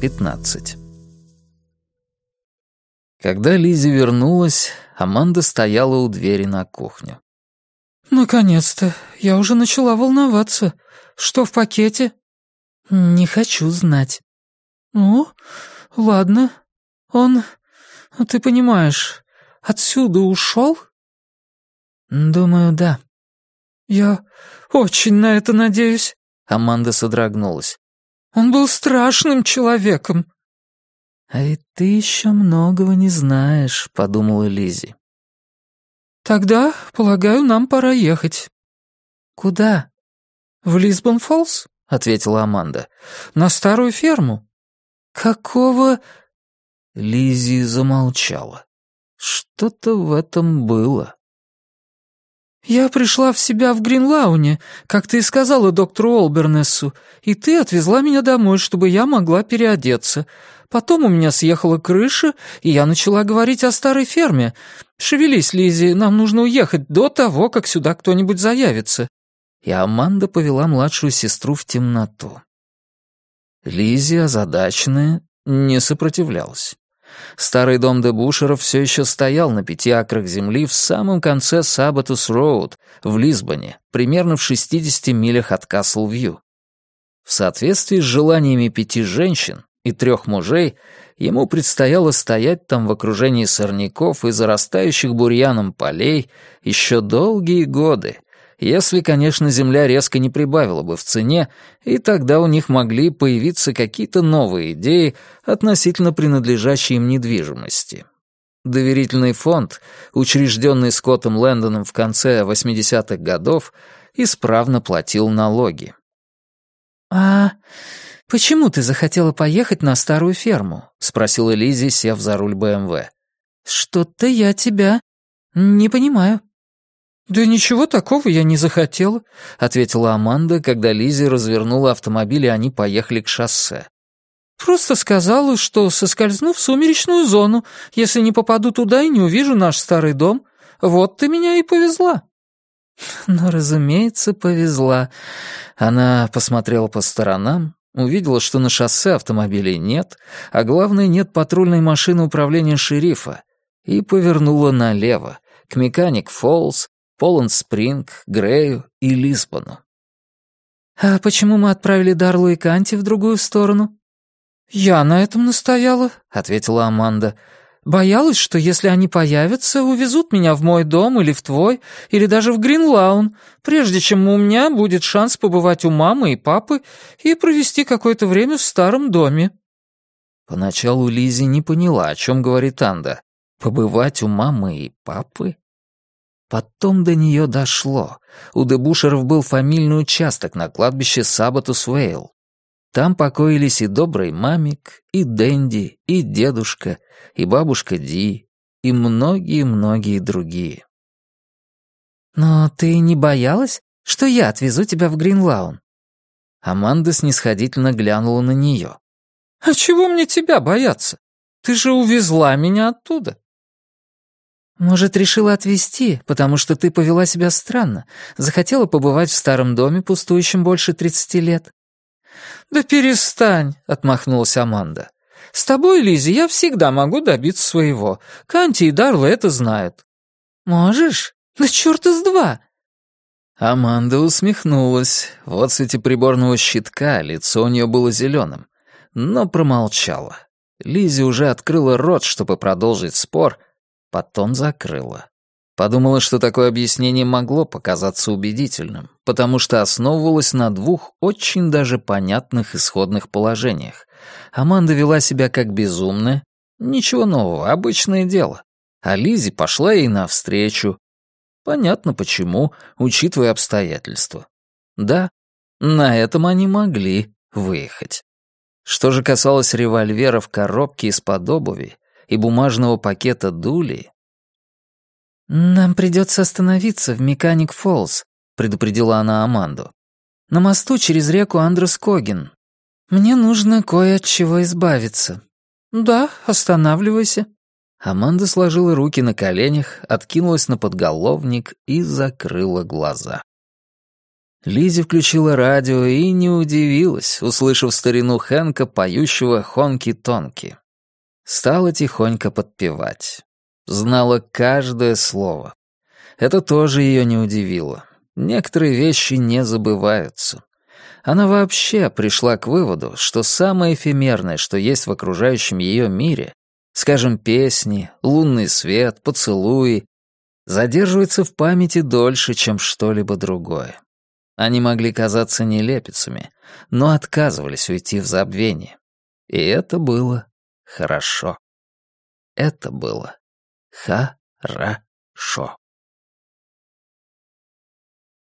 15. Когда Лизи вернулась, Аманда стояла у двери на кухню. «Наконец-то! Я уже начала волноваться. Что в пакете?» «Не хочу знать». «Ну, ладно. Он, ты понимаешь, отсюда ушел?» «Думаю, да». «Я очень на это надеюсь». Аманда содрогнулась. «Он был страшным человеком». «А ведь ты еще многого не знаешь», — подумала Лизи. «Тогда, полагаю, нам пора ехать». «Куда?» «В Лисбон-Фоллс», — ответила Аманда. «На старую ферму». «Какого...» Лизи замолчала. Что-то в этом было. «Я пришла в себя в Гринлауне, как ты и сказала доктору Олбернессу, и ты отвезла меня домой, чтобы я могла переодеться. Потом у меня съехала крыша, и я начала говорить о старой ферме. Шевелись, Лизи, нам нужно уехать до того, как сюда кто-нибудь заявится». И Аманда повела младшую сестру в темноту. Лизи, озадаченная, не сопротивлялась. Старый дом Дебушеров все еще стоял на пяти акрах земли в самом конце Сабатус-Роуд в Лисбоне, примерно в 60 милях от Касл-Вью. В соответствии с желаниями пяти женщин и трех мужей, ему предстояло стоять там в окружении сорняков и зарастающих бурьяном полей еще долгие годы, если, конечно, земля резко не прибавила бы в цене, и тогда у них могли появиться какие-то новые идеи относительно принадлежащей им недвижимости. Доверительный фонд, учрежденный Скоттом Лэндоном в конце 80-х годов, исправно платил налоги. «А почему ты захотела поехать на старую ферму?» — спросила Лизи, сев за руль БМВ. «Что-то я тебя не понимаю». «Да ничего такого я не захотела», — ответила Аманда, когда Лизи развернула автомобиль, и они поехали к шоссе. «Просто сказала, что соскользну в сумеречную зону, если не попаду туда и не увижу наш старый дом. Вот ты меня и повезла». «Ну, разумеется, повезла». Она посмотрела по сторонам, увидела, что на шоссе автомобилей нет, а главное, нет патрульной машины управления шерифа, и повернула налево, к Механик Фоллс, Поланд Спринг, Грею и Лисбону. «А почему мы отправили Дарлу и Канти в другую сторону?» «Я на этом настояла», — ответила Аманда. «Боялась, что если они появятся, увезут меня в мой дом или в твой, или даже в Гринлаун, прежде чем у меня будет шанс побывать у мамы и папы и провести какое-то время в старом доме». Поначалу Лизи не поняла, о чем говорит Анда. «Побывать у мамы и папы?» Потом до нее дошло. У Дебушеров был фамильный участок на кладбище Сабатус-Вейл. Там покоились и добрый мамик, и Дэнди, и дедушка, и бабушка Ди, и многие-многие другие. «Но ты не боялась, что я отвезу тебя в Гринлаун?» Аманда снисходительно глянула на нее. «А чего мне тебя бояться? Ты же увезла меня оттуда. «Может, решила отвезти, потому что ты повела себя странно, захотела побывать в старом доме, пустующем больше тридцати лет?» «Да перестань», — отмахнулась Аманда. «С тобой, Лизи, я всегда могу добиться своего. Канти и Дарла это знают». «Можешь? Да черта с два!» Аманда усмехнулась. В отсвете приборного щитка лицо у нее было зеленым, но промолчала. Лизи уже открыла рот, чтобы продолжить спор, потом закрыла. Подумала, что такое объяснение могло показаться убедительным, потому что основывалось на двух очень даже понятных исходных положениях. Аманда вела себя как безумная, ничего нового, обычное дело. А Лизи пошла ей навстречу. Понятно почему, учитывая обстоятельства. Да, на этом они могли выехать. Что же касалось револьвера в коробке из-под обуви, и бумажного пакета дули... «Нам придется остановиться в Механик Фоллс», — предупредила она Аманду. «На мосту через реку Андрес Когин. Мне нужно кое от чего избавиться». «Да, останавливайся». Аманда сложила руки на коленях, откинулась на подголовник и закрыла глаза. Лизи включила радио и не удивилась, услышав старину Хэнка, поющего «Хонки-тонки». Стала тихонько подпевать. Знала каждое слово. Это тоже ее не удивило. Некоторые вещи не забываются. Она вообще пришла к выводу, что самое эфемерное, что есть в окружающем ее мире, скажем, песни, лунный свет, поцелуи, задерживается в памяти дольше, чем что-либо другое. Они могли казаться нелепицами, но отказывались уйти в забвение. И это было хорошо. Это было хорошо.